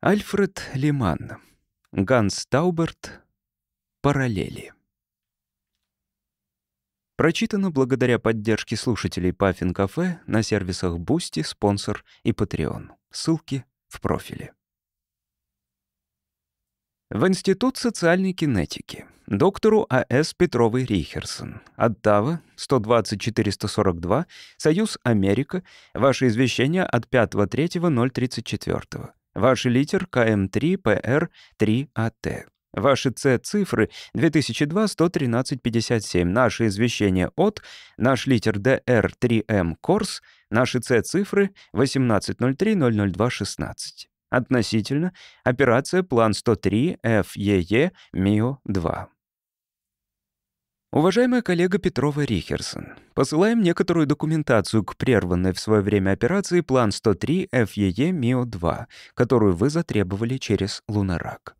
Альфред Лиман. Ганс Тауберт. Параллели. Прочитано благодаря поддержке слушателей Puffin Cafe на сервисах Boosty, Sponsr и Patreon. Ссылки в профиле. В Институт социальной кинетики. Доктору А.С. Петровой Рихерсон. Оттава, 120-442, Союз Америка. Ваше извещение от 5.3.034. Ваши литер КМ3ПР3АТ. Ваши С-цифры 2002-113-57. Наше извещение от. Наш литер ДР3М Корс. Наши С-цифры 1803-002-16. Относительно. Операция План 103 ФЕЕ МИО-2. Уважаемая коллега Петрова Рихерсон, посылаем некоторую документацию к прерванной в свое время операции План 103 ФЕЕ МИО-2, которую вы затребовали через Лунарак.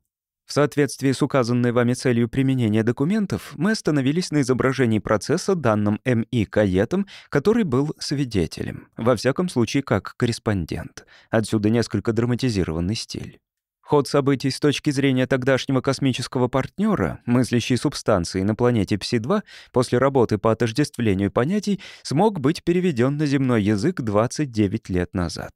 В соответствии с указанной вами целью применения документов, мы остановились на изображении процесса данным МИ Каетом, который был свидетелем, во всяком случае как корреспондент. Отсюда несколько драматизированный стиль. Ход событий с точки зрения тогдашнего космического партнера, мыслящей субстанции на планете Пси-2, после работы по отождествлению понятий, смог быть переведен на земной язык 29 лет назад.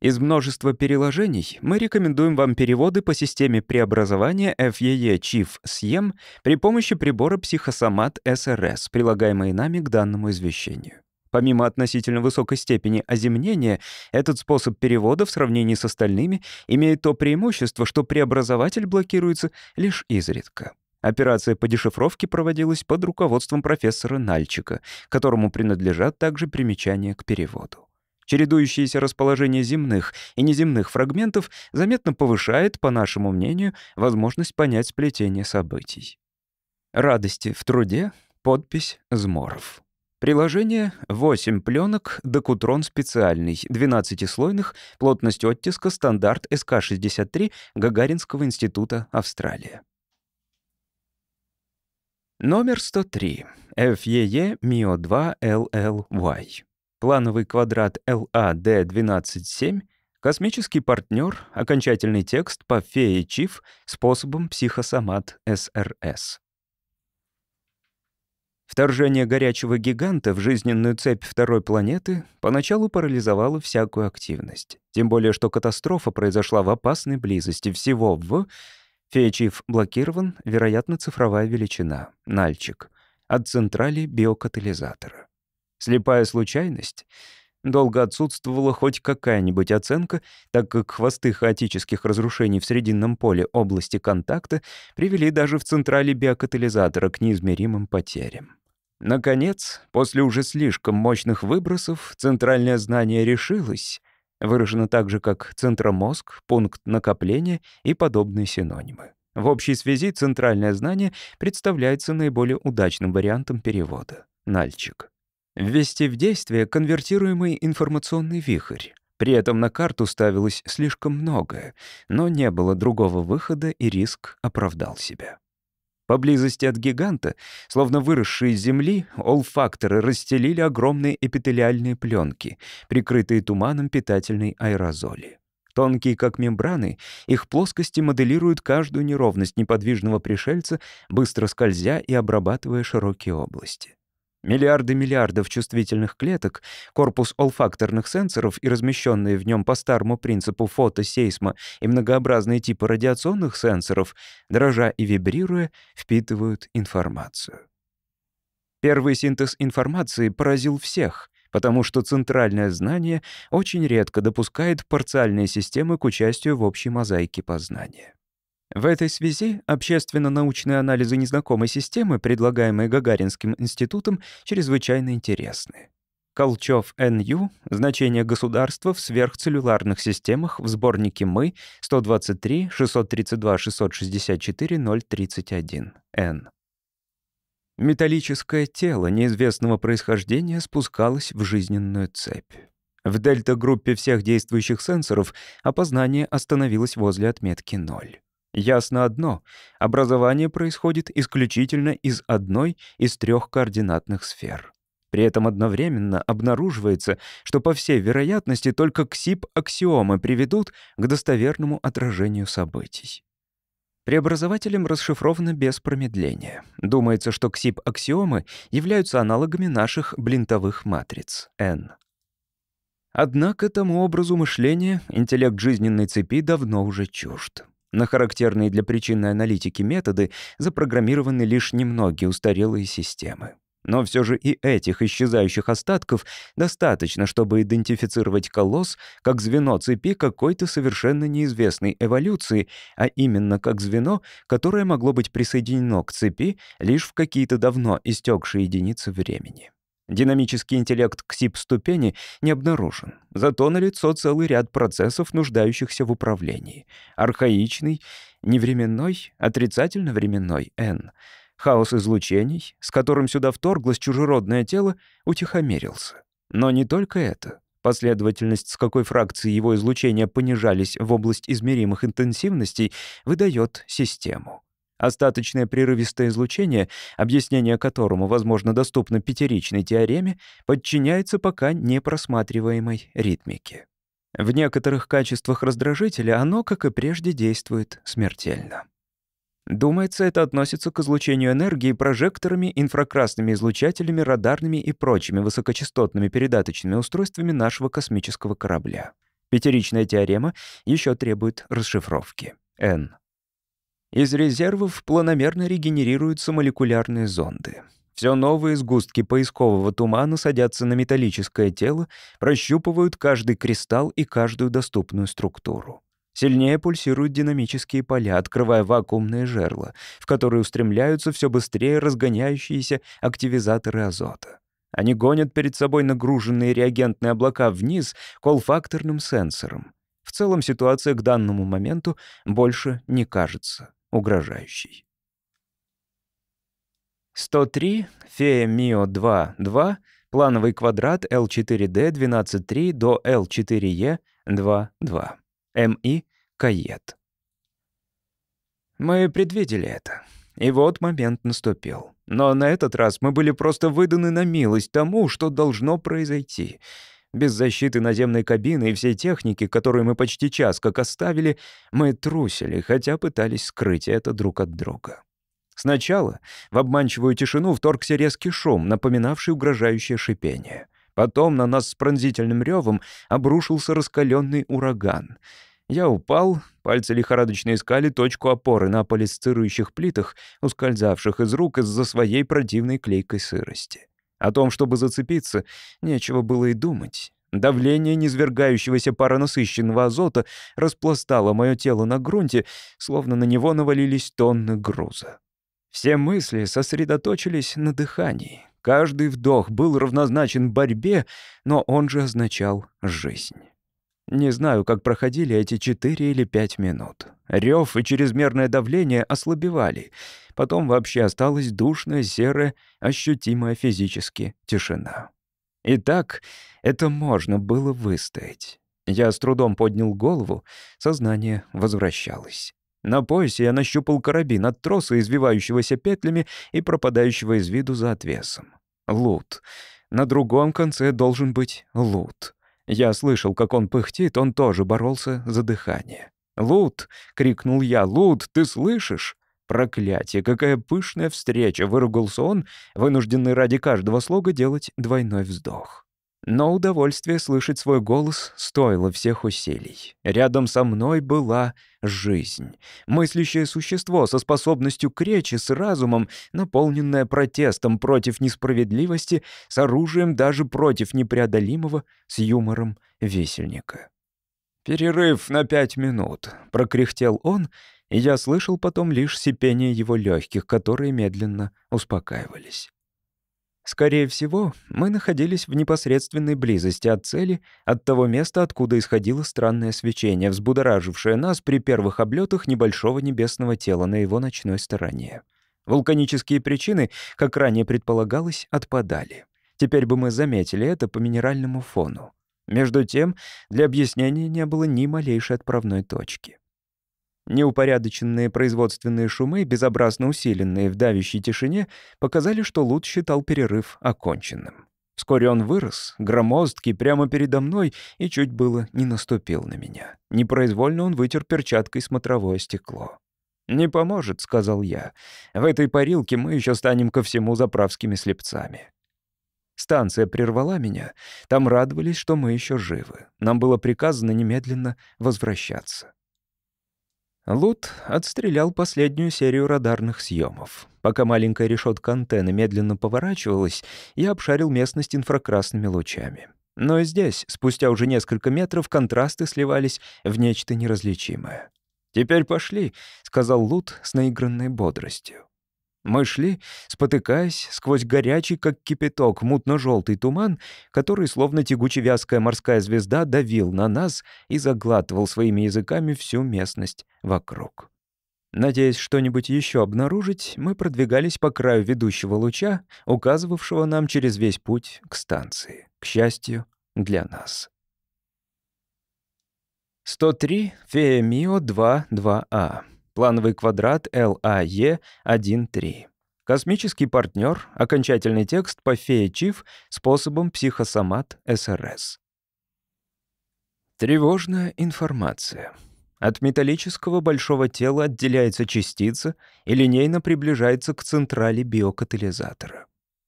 Из множества переложений мы рекомендуем вам переводы по системе преобразования FEE Chief SIEM при помощи прибора Психосомат SRS, прилагаемые нами к данному извещению. Помимо относительно высокой степени оземнения, этот способ перевода в сравнении с остальными имеет то преимущество, что преобразователь блокируется лишь изредка. Операция по дешифровке проводилась под руководством профессора Нальчика, которому принадлежат также примечания к переводу. Чередующееся расположение земных и неземных фрагментов заметно повышает, по нашему мнению, возможность понять сплетение событий. Радости в труде. Подпись Зморов. Приложение — 8 пленок, докутрон специальный, 12-слойных, плотность оттиска стандарт СК-63 Гагаринского института Австралия. Номер 103. FEE MIO2 LLY. Плановый квадрат LAD127. Космический партнер. Окончательный текст по фее ЧИФ способом психосомат СРС. Вторжение горячего гиганта в жизненную цепь второй планеты поначалу парализовало всякую активность. Тем более, что катастрофа произошла в опасной близости всего в... Феячив блокирован, вероятно, цифровая величина, нальчик, от централи биокатализатора. Слепая случайность? Долго отсутствовала хоть какая-нибудь оценка, так как хвосты хаотических разрушений в срединном поле области контакта привели даже в централе биокатализатора к неизмеримым потерям. Наконец, после уже слишком мощных выбросов, центральное знание решилось, выражено так же, как центромозг, пункт накопления и подобные синонимы. В общей связи центральное знание представляется наиболее удачным вариантом перевода — нальчик. Ввести в действие конвертируемый информационный вихрь. При этом на карту ставилось слишком многое, но не было другого выхода, и риск оправдал себя. Поблизости от гиганта, словно выросшие из земли, олфакторы расстелили огромные эпителиальные пленки, прикрытые туманом питательной аэрозоли. Тонкие, как мембраны, их плоскости моделируют каждую неровность неподвижного пришельца, быстро скользя и обрабатывая широкие области. Миллиарды миллиардов чувствительных клеток, корпус олфакторных сенсоров и размещенные в нем по старому принципу фотосейсма и многообразные типы радиационных сенсоров, дрожа и вибрируя, впитывают информацию. Первый синтез информации поразил всех, потому что центральное знание очень редко допускает парциальные системы к участию в общей мозаике познания. В этой связи общественно-научные анализы незнакомой системы, предлагаемые Гагаринским институтом, чрезвычайно интересны. Колчев Н.Ю. Значение государства в сверхцеллюларных системах в сборнике «Мы» 123 632 664 031 Н. Металлическое тело неизвестного происхождения спускалось в жизненную цепь. В дельта-группе всех действующих сенсоров опознание остановилось возле отметки 0. Ясно одно — образование происходит исключительно из одной из трех координатных сфер. При этом одновременно обнаруживается, что по всей вероятности только КСИП-аксиомы приведут к достоверному отражению событий. Преобразователем расшифровано без промедления. Думается, что КСИП-аксиомы являются аналогами наших блинтовых матриц N. Однако тому образу мышления интеллект жизненной цепи давно уже чужд. На характерные для причинной аналитики методы запрограммированы лишь немногие устарелые системы. Но все же и этих исчезающих остатков достаточно, чтобы идентифицировать колосс как звено цепи какой-то совершенно неизвестной эволюции, а именно как звено, которое могло быть присоединено к цепи лишь в какие-то давно истекшие единицы времени. Динамический интеллект КСИП-ступени не обнаружен, зато налицо целый ряд процессов, нуждающихся в управлении. Архаичный, невременной, отрицательно-временной N — Хаос излучений, с которым сюда вторглось чужеродное тело, утихомирился. Но не только это. Последовательность, с какой фракции его излучения понижались в область измеримых интенсивностей, выдает систему. Остаточное прерывистое излучение, объяснение которому, возможно, доступно пятеричной теореме, подчиняется пока непросматриваемой ритмике. В некоторых качествах раздражителя оно, как и прежде, действует смертельно. Думается, это относится к излучению энергии прожекторами, инфракрасными излучателями, радарными и прочими высокочастотными передаточными устройствами нашего космического корабля. Пятеричная теорема еще требует расшифровки. N. Из резервов планомерно регенерируются молекулярные зонды. Все новые сгустки поискового тумана садятся на металлическое тело, прощупывают каждый кристалл и каждую доступную структуру. Сильнее пульсируют динамические поля, открывая вакуумные жерла, в которые устремляются все быстрее разгоняющиеся активизаторы азота. Они гонят перед собой нагруженные реагентные облака вниз колфакторным сенсором. В целом ситуация к данному моменту больше не кажется угрожающей. 103, Фея Мио 2, 2, плановый квадрат L4D 12.3 до L4E 2, 2. М.И. Кает. Мы предвидели это. И вот момент наступил. Но на этот раз мы были просто выданы на милость тому, что должно произойти. Без защиты наземной кабины и всей техники, которую мы почти час как оставили, мы трусили, хотя пытались скрыть это друг от друга. Сначала в обманчивую тишину вторгся резкий шум, напоминавший угрожающее шипение. Потом на нас с пронзительным ревом обрушился раскаленный ураган — я упал, пальцы лихорадочно искали точку опоры на полисцирующих плитах, ускользавших из рук из-за своей противной клейкой сырости. О том, чтобы зацепиться, нечего было и думать. Давление низвергающегося паронасыщенного азота распластало мое тело на грунте, словно на него навалились тонны груза. Все мысли сосредоточились на дыхании. Каждый вдох был равнозначен борьбе, но он же означал жизнь. Не знаю, как проходили эти четыре или пять минут. Рев и чрезмерное давление ослабевали. Потом вообще осталась душная, серая, ощутимая физически тишина. Итак, это можно было выстоять. Я с трудом поднял голову, сознание возвращалось. На поясе я нащупал карабин от троса, извивающегося петлями и пропадающего из виду за отвесом. Лут. На другом конце должен быть лут. Я слышал, как он пыхтит, он тоже боролся за дыхание. «Лут!» — крикнул я. «Лут, ты слышишь?» «Проклятие! Какая пышная встреча!» — выругался он, вынужденный ради каждого слога делать двойной вздох. Но удовольствие слышать свой голос стоило всех усилий. Рядом со мной была жизнь. Мыслящее существо со способностью к речи, с разумом, наполненное протестом против несправедливости, с оружием даже против непреодолимого, с юмором весельника. «Перерыв на пять минут», — прокряхтел он, и я слышал потом лишь сипение его легких, которые медленно успокаивались. Скорее всего, мы находились в непосредственной близости от цели, от того места, откуда исходило странное свечение, взбудоражившее нас при первых облетах небольшого небесного тела на его ночной стороне. Вулканические причины, как ранее предполагалось, отпадали. Теперь бы мы заметили это по минеральному фону. Между тем, для объяснения не было ни малейшей отправной точки. Неупорядоченные производственные шумы, безобразно усиленные в давящей тишине, показали, что Лут считал перерыв оконченным. Вскоре он вырос, громоздкий, прямо передо мной, и чуть было не наступил на меня. Непроизвольно он вытер перчаткой смотровое стекло. «Не поможет», — сказал я. «В этой парилке мы еще станем ко всему заправскими слепцами». Станция прервала меня. Там радовались, что мы еще живы. Нам было приказано немедленно возвращаться. Лут отстрелял последнюю серию радарных съемов. Пока маленькая решетка антенны медленно поворачивалась, я обшарил местность инфракрасными лучами. Но и здесь, спустя уже несколько метров, контрасты сливались в нечто неразличимое. «Теперь пошли», — сказал Лут с наигранной бодростью. Мы шли, спотыкаясь, сквозь горячий, как кипяток, мутно-желтый туман, который, словно тягуче-вязкая морская звезда, давил на нас и заглатывал своими языками всю местность вокруг. Надеясь что-нибудь еще обнаружить, мы продвигались по краю ведущего луча, указывавшего нам через весь путь к станции. К счастью, для нас. 103 Фея Мио 2-2А. Плановый квадрат LAE-1.3. Космический партнер. Окончательный текст по фее Чиф способом психосомат СРС. Тревожная информация. От металлического большого тела отделяется частица и линейно приближается к централи биокатализатора.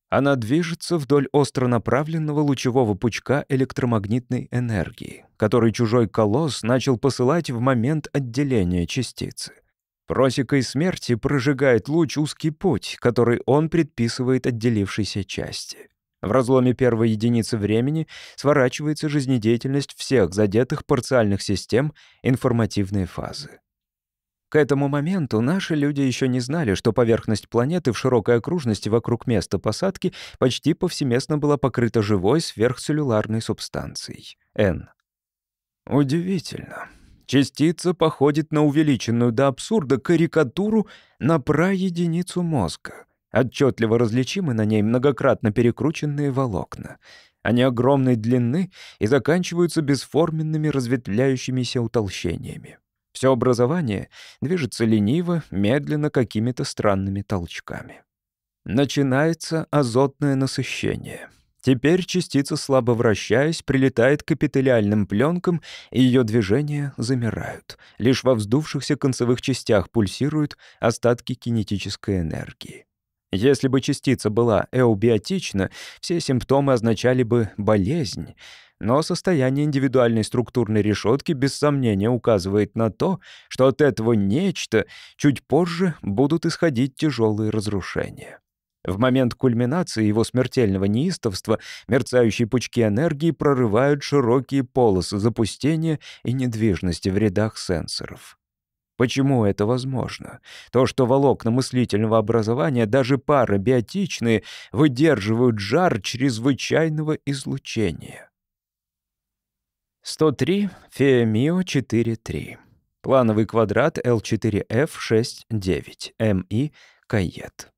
Она движется вдоль остро направленного лучевого пучка электромагнитной энергии, который чужой колосс начал посылать в момент отделения частицы. Просекой смерти прожигает луч узкий путь, который он предписывает отделившейся части. В разломе первой единицы времени сворачивается жизнедеятельность всех задетых парциальных систем информативной фазы. К этому моменту наши люди еще не знали, что поверхность планеты в широкой окружности вокруг места посадки почти повсеместно была покрыта живой сверхцеллюларной субстанцией — N. Удивительно. Частица походит на увеличенную до абсурда карикатуру на праединицу мозга. Отчетливо различимы на ней многократно перекрученные волокна. Они огромной длины и заканчиваются бесформенными разветвляющимися утолщениями. Все образование движется лениво, медленно, какими-то странными толчками. Начинается азотное насыщение — Теперь частица, слабо вращаясь, прилетает к эпителиальным пленкам, и ее движения замирают. Лишь во вздувшихся концевых частях пульсируют остатки кинетической энергии. Если бы частица была эубиотична, все симптомы означали бы болезнь, но состояние индивидуальной структурной решетки без сомнения указывает на то, что от этого нечто чуть позже будут исходить тяжелые разрушения. В момент кульминации его смертельного неистовства мерцающие пучки энергии прорывают широкие полосы запустения и недвижности в рядах сенсоров. Почему это возможно? То, что волокна мыслительного образования, даже пары биотичные, выдерживают жар чрезвычайного излучения. 103 Феомио 4.3. Плановый квадрат L4F6.9. МИ Кайет.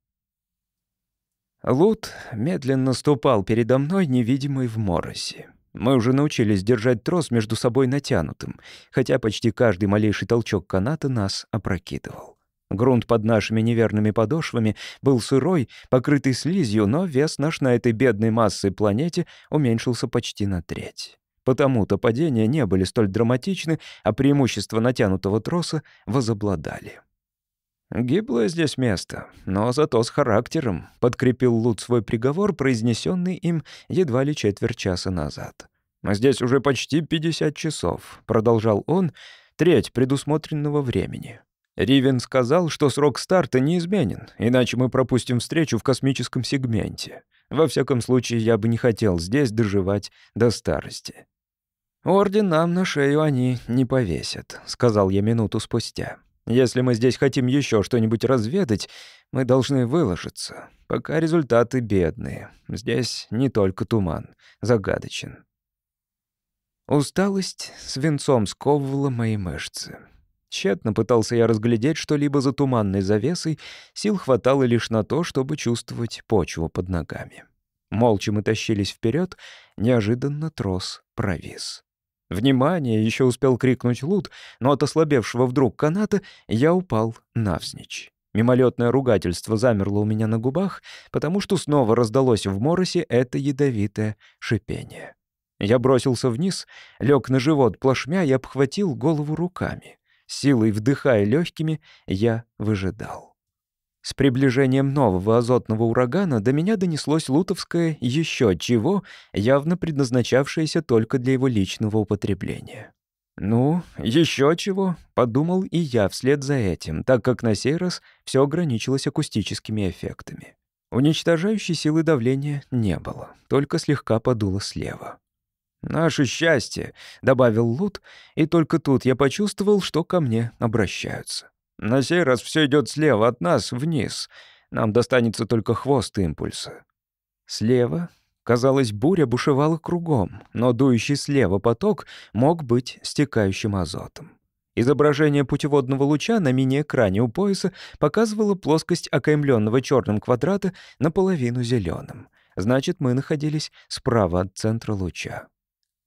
Лут медленно ступал передо мной, невидимый в моросе. Мы уже научились держать трос между собой натянутым, хотя почти каждый малейший толчок каната нас опрокидывал. Грунт под нашими неверными подошвами был сырой, покрытый слизью, но вес наш на этой бедной массой планете уменьшился почти на треть. Потому-то падения не были столь драматичны, а преимущества натянутого троса возобладали. «Гиблое здесь место, но зато с характером», — подкрепил Лут свой приговор, произнесенный им едва ли четверть часа назад. «А здесь уже почти 50 часов», — продолжал он, — «треть предусмотренного времени. Ривен сказал, что срок старта неизменен, иначе мы пропустим встречу в космическом сегменте. Во всяком случае, я бы не хотел здесь доживать до старости». «Орден нам на шею они не повесят», — сказал я минуту спустя. Если мы здесь хотим еще что-нибудь разведать, мы должны выложиться. Пока результаты бедные. Здесь не только туман, загадочен. Усталость свинцом сковывала мои мышцы. Тщетно пытался я разглядеть что-либо за туманной завесой, сил хватало лишь на то, чтобы чувствовать почву под ногами. Молча мы тащились вперед, неожиданно трос провис. «Внимание!» — еще успел крикнуть Лут, но от ослабевшего вдруг каната я упал навзничь. Мимолетное ругательство замерло у меня на губах, потому что снова раздалось в моросе это ядовитое шипение. Я бросился вниз, лег на живот плашмя и обхватил голову руками. Силой вдыхая легкими, я выжидал. С приближением нового азотного урагана до меня донеслось лутовское «еще чего», явно предназначавшееся только для его личного употребления. «Ну, еще чего», — подумал и я вслед за этим, так как на сей раз все ограничилось акустическими эффектами. Уничтожающей силы давления не было, только слегка подуло слева. «Наше счастье», — добавил Лут, и только тут я почувствовал, что ко мне обращаются. На сей раз все идет слева от нас, вниз. Нам достанется только хвост импульса. Слева, казалось, буря бушевала кругом, но дующий слева поток мог быть стекающим азотом. Изображение путеводного луча на мини-экране у пояса показывало плоскость окаймленного черным квадрата наполовину зеленым. Значит, мы находились справа от центра луча.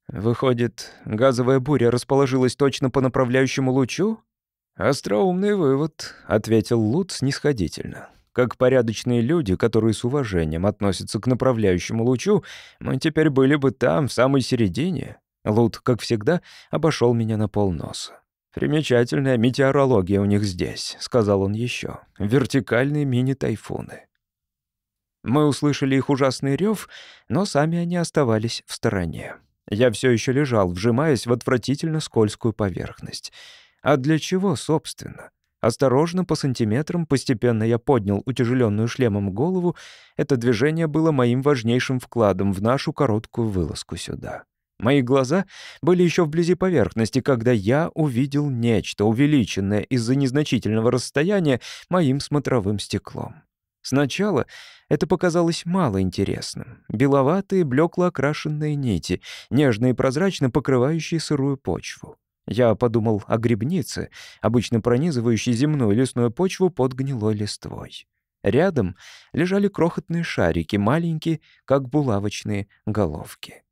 Выходит, газовая буря расположилась точно по направляющему лучу? «Остроумный вывод», — ответил Лут снисходительно. «Как порядочные люди, которые с уважением относятся к направляющему лучу, мы теперь были бы там, в самой середине». Лут, как всегда, обошел меня на полноса. «Примечательная метеорология у них здесь», — сказал он еще. «Вертикальные мини-тайфуны». Мы услышали их ужасный рев, но сами они оставались в стороне. Я все еще лежал, вжимаясь в отвратительно скользкую поверхность. А для чего, собственно? Осторожно, по сантиметрам, постепенно я поднял утяжеленную шлемом голову. Это движение было моим важнейшим вкладом в нашу короткую вылазку сюда. Мои глаза были еще вблизи поверхности, когда я увидел нечто, увеличенное из-за незначительного расстояния моим смотровым стеклом. Сначала это показалось мало интересным. Беловатые, блекло окрашенные нити, нежно и прозрачно покрывающие сырую почву. Я подумал о грибнице, обычно пронизывающей земную лесную почву под гнилой листвой. Рядом лежали крохотные шарики, маленькие, как булавочные головки.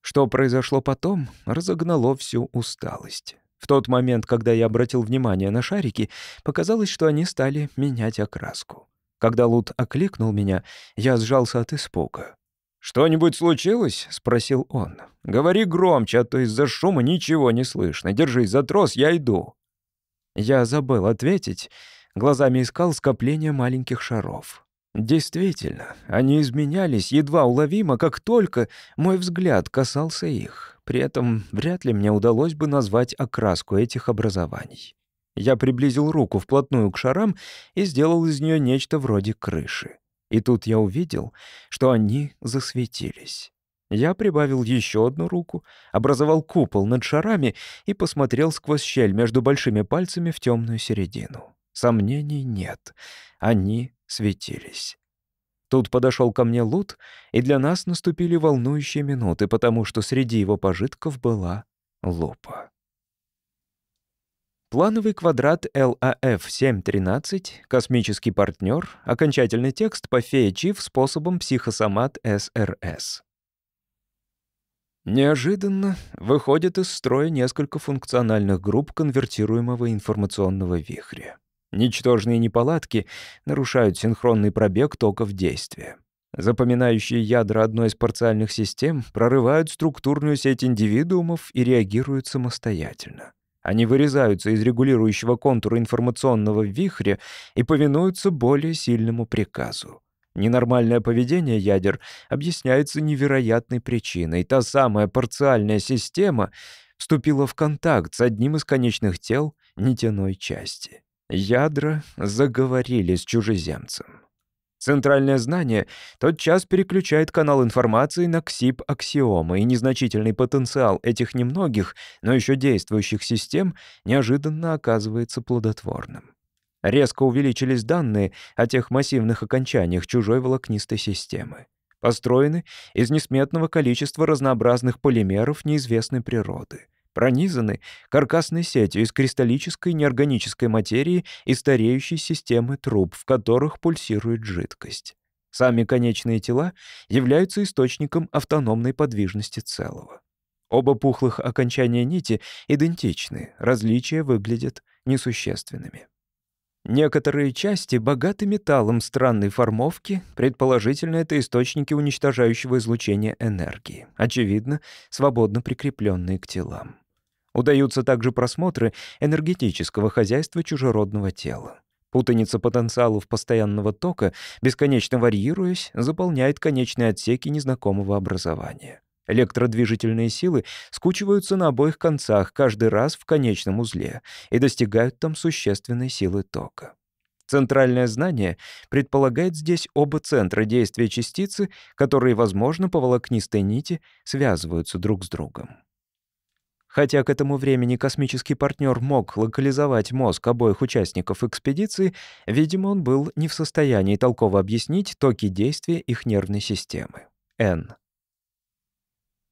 Что произошло потом, разогнало всю усталость. В тот момент, когда я обратил внимание на шарики, показалось, что они стали менять окраску. Когда Лут окликнул меня, я сжался от испуга. «Что-нибудь случилось?» — спросил он. «Говори громче, а то из-за шума ничего не слышно. Держись за трос, я иду». Я забыл ответить. Глазами искал скопление маленьких шаров. Действительно, они изменялись едва уловимо, как только мой взгляд касался их. При этом вряд ли мне удалось бы назвать окраску этих образований. Я приблизил руку вплотную к шарам и сделал из нее нечто вроде крыши. И тут я увидел, что они засветились. Я прибавил еще одну руку, образовал купол над шарами и посмотрел сквозь щель между большими пальцами в темную середину. Сомнений нет. Они светились. Тут подошел ко мне Лут, и для нас наступили волнующие минуты, потому что среди его пожитков была лупа. Плановый квадрат LAF-713, космический партнер, окончательный текст по фея-чиф способом психосомат СРС. Неожиданно выходит из строя несколько функциональных групп конвертируемого информационного вихря. Ничтожные неполадки нарушают синхронный пробег токов действия. Запоминающие ядра одной из парциальных систем прорывают структурную сеть индивидуумов и реагируют самостоятельно. Они вырезаются из регулирующего контура информационного вихря и повинуются более сильному приказу. Ненормальное поведение ядер объясняется невероятной причиной. Та самая парциальная система вступила в контакт с одним из конечных тел нитяной части. Ядра заговорили с чужеземцем. Центральное знание тотчас переключает канал информации на КСИП-аксиомы, и незначительный потенциал этих немногих, но еще действующих систем неожиданно оказывается плодотворным. Резко увеличились данные о тех массивных окончаниях чужой волокнистой системы. Построены из несметного количества разнообразных полимеров неизвестной природы — пронизаны каркасной сетью из кристаллической неорганической материи и стареющей системы труб, в которых пульсирует жидкость. Сами конечные тела являются источником автономной подвижности целого. Оба пухлых окончания нити идентичны, различия выглядят несущественными. Некоторые части богаты металлом странной формовки, предположительно, это источники уничтожающего излучения энергии, очевидно, свободно прикрепленные к телам. Удаются также просмотры энергетического хозяйства чужеродного тела. Путаница потенциалов постоянного тока, бесконечно варьируясь, заполняет конечные отсеки незнакомого образования. Электродвижительные силы скучиваются на обоих концах каждый раз в конечном узле и достигают там существенной силы тока. Центральное знание предполагает здесь оба центра действия частицы, которые, возможно, по волокнистой нити связываются друг с другом. Хотя к этому времени космический партнер мог локализовать мозг обоих участников экспедиции, видимо, он был не в состоянии толково объяснить токи действия их нервной системы. N.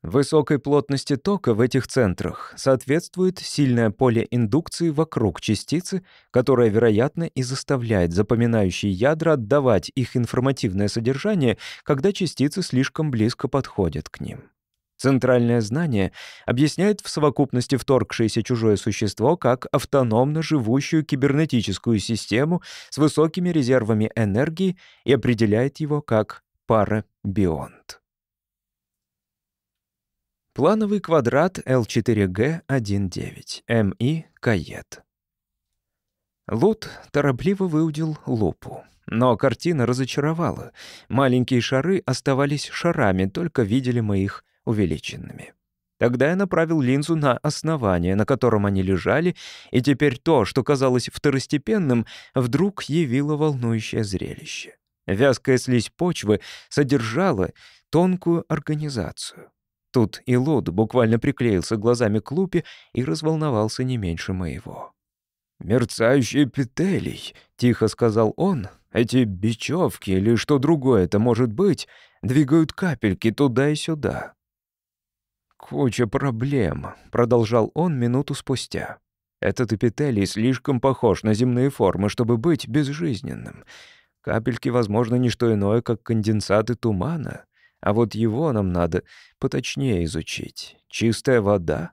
Высокой плотности тока в этих центрах соответствует сильное поле индукции вокруг частицы, которое, вероятно, и заставляет запоминающие ядра отдавать их информативное содержание, когда частицы слишком близко подходят к ним. Центральное знание объясняет в совокупности вторгшееся чужое существо как автономно живущую кибернетическую систему с высокими резервами энергии и определяет его как парабионт. Плановый квадрат L4G19, МИ Кает. Лут торопливо выудил лупу. Но картина разочаровала. Маленькие шары оставались шарами, только видели мы их увеличенными. Тогда я направил линзу на основание, на котором они лежали, и теперь то, что казалось второстепенным, вдруг явило волнующее зрелище. Вязкая слизь почвы содержала тонкую организацию. Тут и Луд буквально приклеился глазами к лупе и разволновался не меньше моего. «Мерцающие петелей», — тихо сказал он, — «эти бечевки или что другое это может быть, двигают капельки туда и сюда. «Куча проблем», — продолжал он минуту спустя. «Этот эпителий слишком похож на земные формы, чтобы быть безжизненным. Капельки, возможно, не что иное, как конденсаты тумана. А вот его нам надо поточнее изучить. Чистая вода?»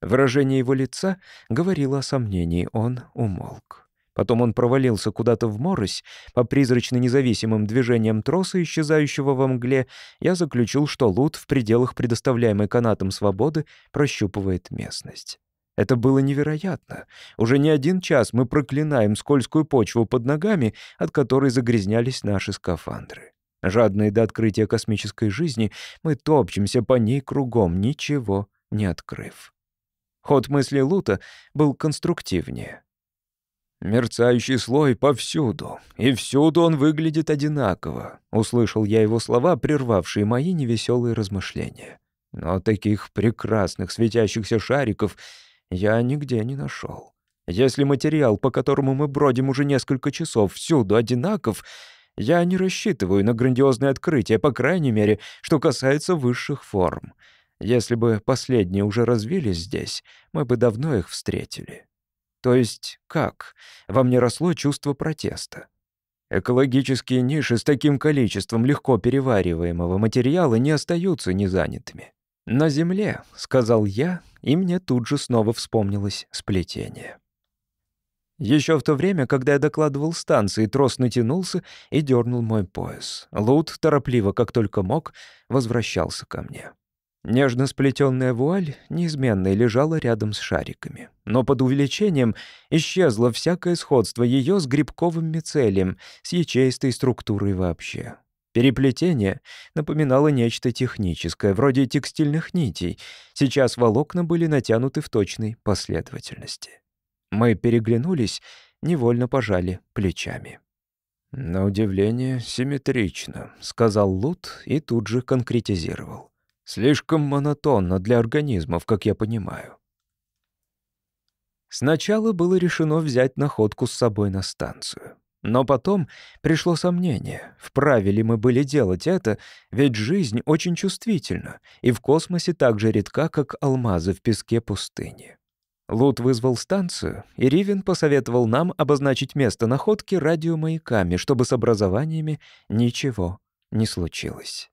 Выражение его лица говорило о сомнении, он умолк. Потом он провалился куда-то в морось. По призрачно независимым движениям троса, исчезающего во мгле, я заключил, что Лут в пределах предоставляемой канатом свободы прощупывает местность. Это было невероятно. Уже не один час мы проклинаем скользкую почву под ногами, от которой загрязнялись наши скафандры. Жадные до открытия космической жизни, мы топчемся по ней кругом, ничего не открыв. Ход мысли Лута был конструктивнее. «Мерцающий слой повсюду, и всюду он выглядит одинаково», — услышал я его слова, прервавшие мои невеселые размышления. «Но таких прекрасных светящихся шариков я нигде не нашел. Если материал, по которому мы бродим уже несколько часов, всюду одинаков, я не рассчитываю на грандиозное открытие, по крайней мере, что касается высших форм. Если бы последние уже развились здесь, мы бы давно их встретили». То есть как? Во мне росло чувство протеста. Экологические ниши с таким количеством легко перевариваемого материала не остаются незанятыми. «На Земле», — сказал я, и мне тут же снова вспомнилось сплетение. Еще в то время, когда я докладывал станции, трос натянулся и дернул мой пояс. Лут, торопливо, как только мог, возвращался ко мне. Нежно сплетенная вуаль неизменно лежала рядом с шариками. Но под увеличением исчезло всякое сходство ее с грибковым мицелием, с ячеистой структурой вообще. Переплетение напоминало нечто техническое, вроде текстильных нитей. Сейчас волокна были натянуты в точной последовательности. Мы переглянулись, невольно пожали плечами. «На удивление, симметрично», — сказал Лут и тут же конкретизировал. Слишком монотонно для организмов, как я понимаю. Сначала было решено взять находку с собой на станцию. Но потом пришло сомнение, вправе ли мы были делать это, ведь жизнь очень чувствительна и в космосе так же редка, как алмазы в песке пустыни. Лут вызвал станцию, и Ривен посоветовал нам обозначить место находки радиомаяками, чтобы с образованиями ничего не случилось.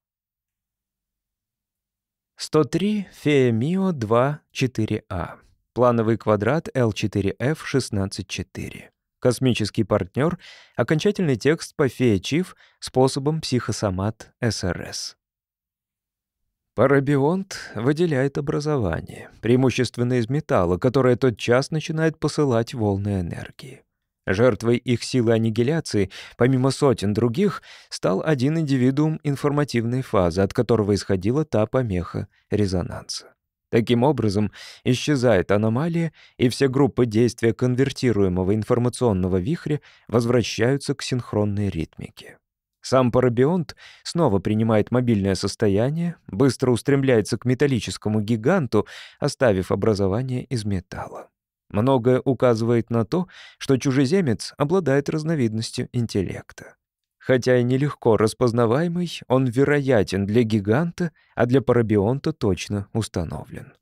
103 Фея Мио 2 4А. Плановый квадрат L4F 164. Космический партнер, окончательный текст по фея-чиф способом психосомат СРС. Парабионт выделяет образование, преимущественно из металла, которое тотчас начинает посылать волны энергии. Жертвой их силы аннигиляции, помимо сотен других, стал один индивидуум информативной фазы, от которого исходила та помеха резонанса. Таким образом, исчезает аномалия, и все группы действия конвертируемого информационного вихря возвращаются к синхронной ритмике. Сам парабионт снова принимает мобильное состояние, быстро устремляется к металлическому гиганту, оставив образование из металла. Многое указывает на то, что чужеземец обладает разновидностью интеллекта. Хотя и нелегко распознаваемый, он вероятен для гиганта, а для парабионта точно установлен.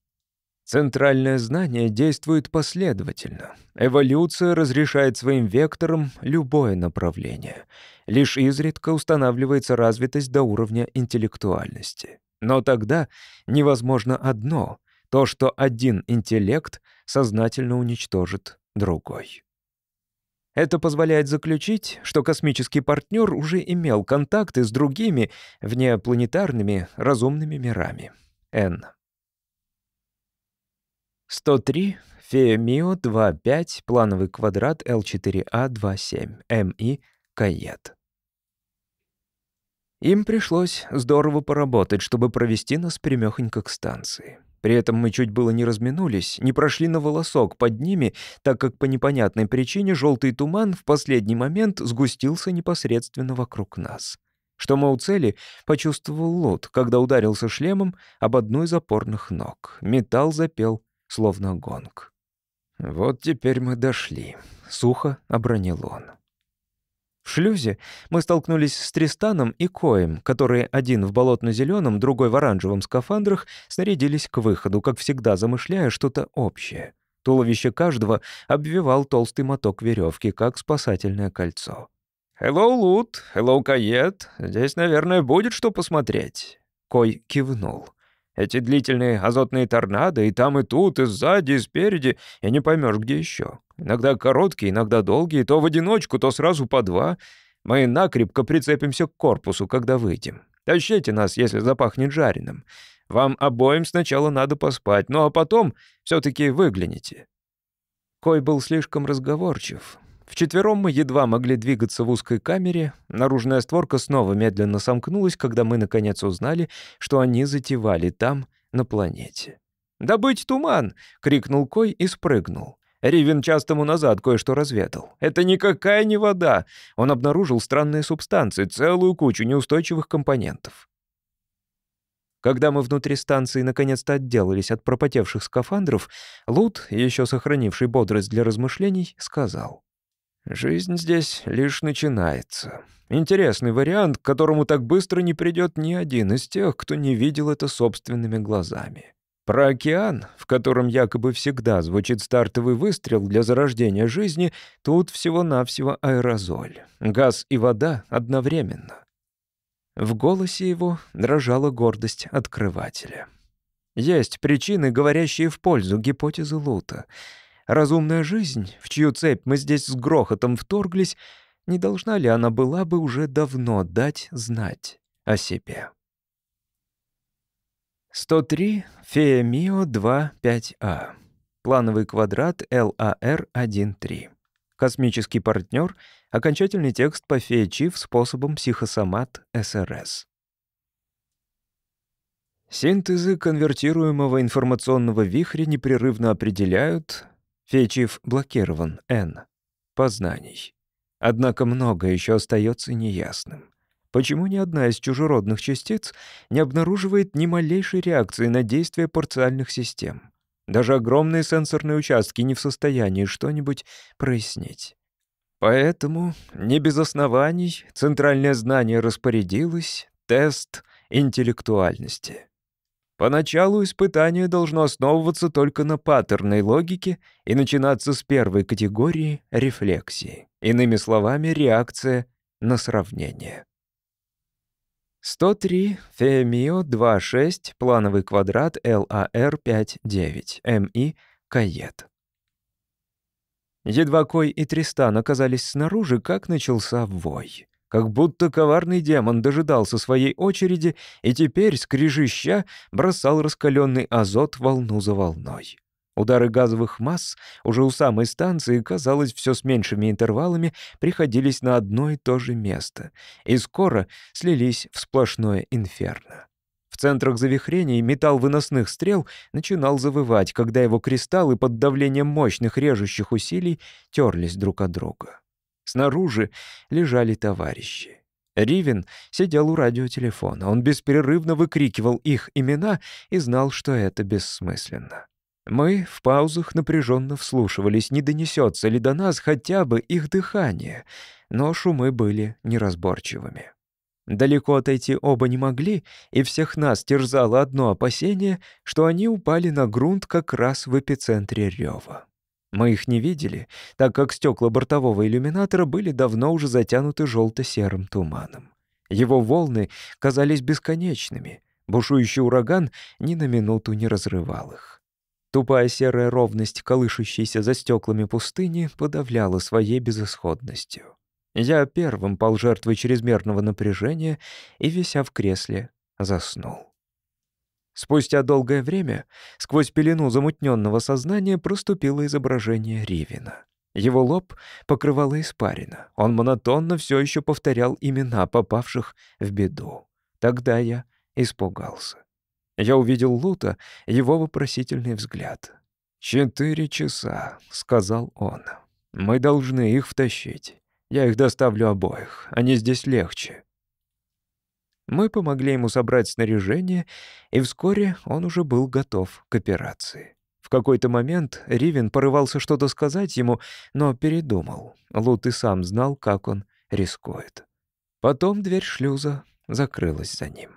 Центральное знание действует последовательно. Эволюция разрешает своим векторам любое направление. Лишь изредка устанавливается развитость до уровня интеллектуальности. Но тогда невозможно одно — то, что один интеллект сознательно уничтожит другой. Это позволяет заключить, что космический партнер уже имел контакты с другими внепланетарными разумными мирами. Н. 103, Фея Мио 2.5, плановый квадрат L4A27, МИ, Кает. Им пришлось здорово поработать, чтобы провести нас примёхонько к станции. При этом мы чуть было не разминулись, не прошли на волосок под ними, так как по непонятной причине желтый туман в последний момент сгустился непосредственно вокруг нас. Что мы у цели, почувствовал Лот, когда ударился шлемом об одну из опорных ног. Металл запел, словно гонг. «Вот теперь мы дошли», — сухо обронил он. В шлюзе мы столкнулись с Тристаном и Коем, которые один в болотно-зеленом, другой в оранжевом скафандрах снарядились к выходу, как всегда замышляя что-то общее. Туловище каждого обвивал толстый моток веревки, как спасательное кольцо. «Hello, Лут! Hello, Кает! Здесь, наверное, будет что посмотреть!» Кой кивнул. Эти длительные азотные торнадо и там, и тут, и сзади, и спереди, и не поймешь, где еще. Иногда короткие, иногда долгие, то в одиночку, то сразу по два. Мы накрепко прицепимся к корпусу, когда выйдем. Тащите нас, если запахнет жареным. Вам обоим сначала надо поспать, ну а потом все таки выгляните». Кой был слишком разговорчив. Вчетвером мы едва могли двигаться в узкой камере. Наружная створка снова медленно сомкнулась, когда мы наконец узнали, что они затевали там, на планете. «Добыть туман!» — крикнул Кой и спрыгнул. Ривен час тому назад кое-что разведал. Это никакая не вода. Он обнаружил странные субстанции, целую кучу неустойчивых компонентов. Когда мы внутри станции наконец-то отделались от пропотевших скафандров, Лут, еще сохранивший бодрость для размышлений, сказал. «Жизнь здесь лишь начинается. Интересный вариант, к которому так быстро не придет ни один из тех, кто не видел это собственными глазами. Про океан, в котором якобы всегда звучит стартовый выстрел для зарождения жизни, тут всего-навсего аэрозоль. Газ и вода одновременно. В голосе его дрожала гордость открывателя. Есть причины, говорящие в пользу гипотезы Лута. Разумная жизнь, в чью цепь мы здесь с грохотом вторглись, не должна ли она была бы уже давно дать знать о себе? 103, Фея Мио 25А. Плановый квадрат LAR13. Космический партнер. Окончательный текст по Фея Чиф способом психосомат СРС. Синтезы конвертируемого информационного вихря непрерывно определяют Фечив блокирован, N. Познаний. Однако многое еще остается неясным. Почему ни одна из чужеродных частиц не обнаруживает ни малейшей реакции на действия парциальных систем? Даже огромные сенсорные участки не в состоянии что-нибудь прояснить. Поэтому, не без оснований, центральное знание распорядилось тест интеллектуальности. Поначалу испытание должно основываться только на паттерной логике и начинаться с первой категории — рефлексии. Иными словами, реакция на сравнение. 103, Феомио 2.6, плановый квадрат LAR 5.9, МИ, Кает. Едва Кой и Тристан оказались снаружи, как начался вой. Как будто коварный демон дожидался своей очереди и теперь, скрижища, бросал раскаленный азот волну за волной. Удары газовых масс уже у самой станции, казалось, все с меньшими интервалами приходились на одно и то же место, и скоро слились в сплошное инферно. В центрах завихрений металл выносных стрел начинал завывать, когда его кристаллы под давлением мощных режущих усилий терлись друг от друга. Снаружи лежали товарищи. Ривен сидел у радиотелефона. Он беспрерывно выкрикивал их имена и знал, что это бессмысленно. Мы в паузах напряженно вслушивались, не донесется ли до нас хотя бы их дыхание, но шумы были неразборчивыми. Далеко отойти оба не могли, и всех нас терзало одно опасение, что они упали на грунт как раз в эпицентре рева. Мы их не видели, так как стекла бортового иллюминатора были давно уже затянуты желто-серым туманом. Его волны казались бесконечными. Бушующий ураган ни на минуту не разрывал их. Тупая серая ровность, колышущейся за стеклами пустыни, подавляла своей безысходностью. Я первым пал жертвой чрезмерного напряжения и, вися в кресле, заснул. Спустя долгое время сквозь пелену замутненного сознания проступило изображение Ривина. Его лоб покрывало испарина. Он монотонно все еще повторял имена попавших в беду. Тогда я испугался. Я увидел Лута, его вопросительный взгляд. «Четыре часа», — сказал он. «Мы должны их втащить. Я их доставлю обоих. Они здесь легче». Мы помогли ему собрать снаряжение, и вскоре он уже был готов к операции. В какой-то момент Ривен порывался что-то сказать ему, но передумал. Лут и сам знал, как он рискует. Потом дверь шлюза закрылась за ним.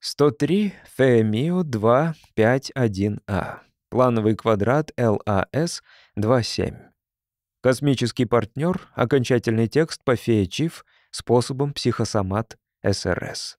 103 ФМИО 251А. Плановый квадрат ЛАС 27. Космический партнер. Окончательный текст по фея Чиф способом психосомат СРС.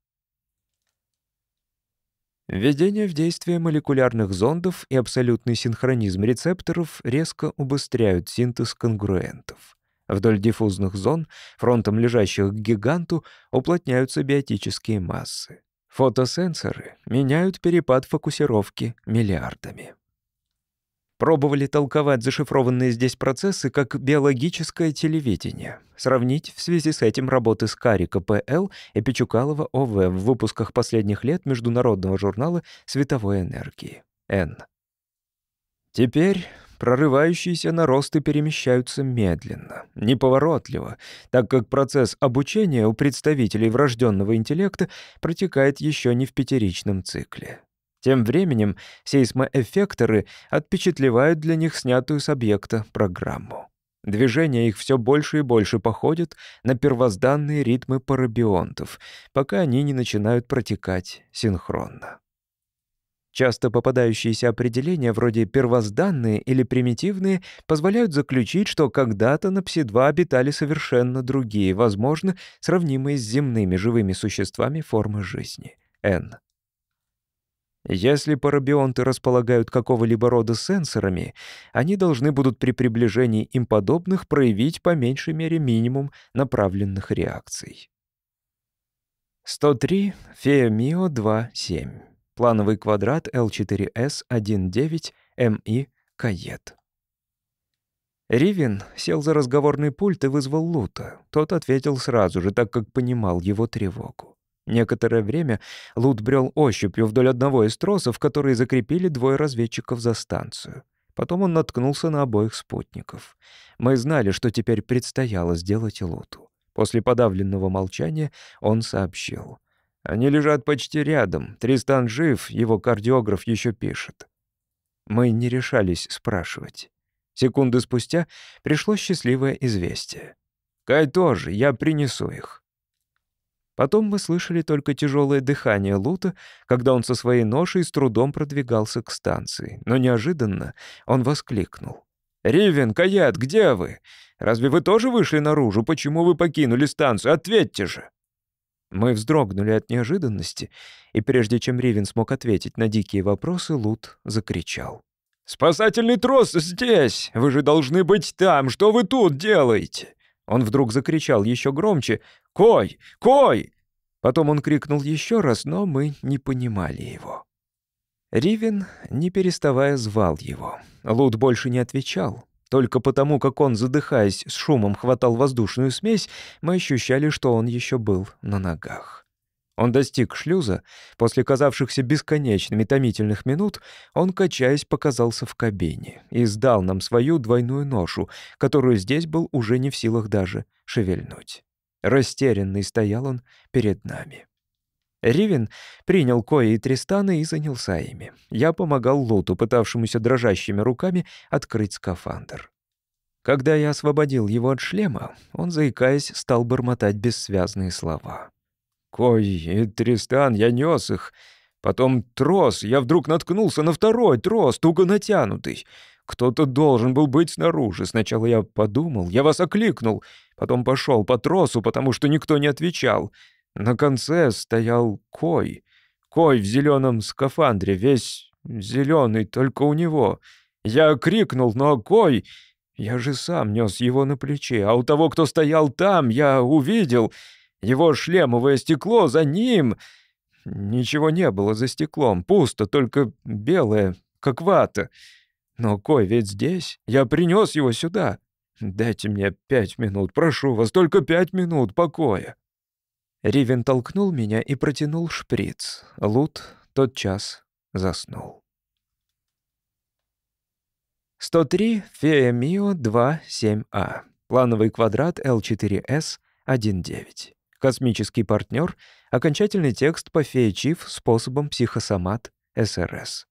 Введение в действие молекулярных зондов и абсолютный синхронизм рецепторов резко убыстряют синтез конгруентов. Вдоль диффузных зон, фронтом лежащих к гиганту, уплотняются биотические массы. Фотосенсоры меняют перепад фокусировки миллиардами. Пробовали толковать зашифрованные здесь процессы как биологическое телевидение. Сравнить в связи с этим работы Скарика П.Л. и Печукалова О.В. в выпусках последних лет международного журнала «Световой энергии» Н. Теперь прорывающиеся наросты перемещаются медленно, неповоротливо, так как процесс обучения у представителей врожденного интеллекта протекает еще не в пятеричном цикле. Тем временем сейсмоэффекторы отпечатлевают для них снятую с объекта программу. Движения их все больше и больше походят на первозданные ритмы парабионтов, пока они не начинают протекать синхронно. Часто попадающиеся определения вроде «первозданные» или «примитивные» позволяют заключить, что когда-то на Пси-2 обитали совершенно другие, возможно, сравнимые с земными живыми существами формы жизни. N. Если парабионты располагают какого-либо рода сенсорами, они должны будут при приближении им подобных проявить по меньшей мере минимум направленных реакций. 103 Феомио 2.7 Плановый квадрат L4S19MI Кает. Ривен сел за разговорный пульт и вызвал Лута. Тот ответил сразу же, так как понимал его тревогу. Некоторое время Лут брел ощупью вдоль одного из тросов, которые закрепили двое разведчиков за станцию. Потом он наткнулся на обоих спутников. Мы знали, что теперь предстояло сделать Луту. После подавленного молчания он сообщил. Они лежат почти рядом. Тристан жив, его кардиограф еще пишет. Мы не решались спрашивать. Секунды спустя пришло счастливое известие. «Кай тоже, я принесу их». Потом мы слышали только тяжелое дыхание Лута, когда он со своей ношей с трудом продвигался к станции. Но неожиданно он воскликнул. «Ривен, Каят, где вы? Разве вы тоже вышли наружу? Почему вы покинули станцию? Ответьте же!» Мы вздрогнули от неожиданности, и прежде чем Ривен смог ответить на дикие вопросы, Лут закричал. «Спасательный трос здесь! Вы же должны быть там! Что вы тут делаете?» Он вдруг закричал еще громче «Кой! Кой!» Потом он крикнул еще раз, но мы не понимали его. Ривен, не переставая, звал его. Лут больше не отвечал. Только потому, как он, задыхаясь, с шумом хватал воздушную смесь, мы ощущали, что он еще был на ногах. Он достиг шлюза. После казавшихся бесконечными томительных минут он, качаясь, показался в кабине и сдал нам свою двойную ношу, которую здесь был уже не в силах даже шевельнуть. Растерянный стоял он перед нами. Ривен принял Кои и Тристана и занялся ими. Я помогал Луту, пытавшемуся дрожащими руками открыть скафандр. Когда я освободил его от шлема, он, заикаясь, стал бормотать бессвязные слова. «Кой и Тристан, я нес их. Потом трос, я вдруг наткнулся на второй трос, туго натянутый. Кто-то должен был быть снаружи. Сначала я подумал, я вас окликнул, потом пошел по тросу, потому что никто не отвечал. На конце стоял Кой. Кой в зеленом скафандре, весь зеленый, только у него. Я крикнул, но Кой... Я же сам нес его на плече, а у того, кто стоял там, я увидел его шлемовое стекло за ним. Ничего не было за стеклом, пусто, только белое, как вата. Но Кой ведь здесь, я принес его сюда. Дайте мне пять минут, прошу вас, только пять минут покоя. Ривен толкнул меня и протянул шприц. Лут тот час заснул. 103 Фея Мио 27А. Плановый квадрат L4S 19. Космический партнер. Окончательный текст по Фея Чиф способом психосомат СРС.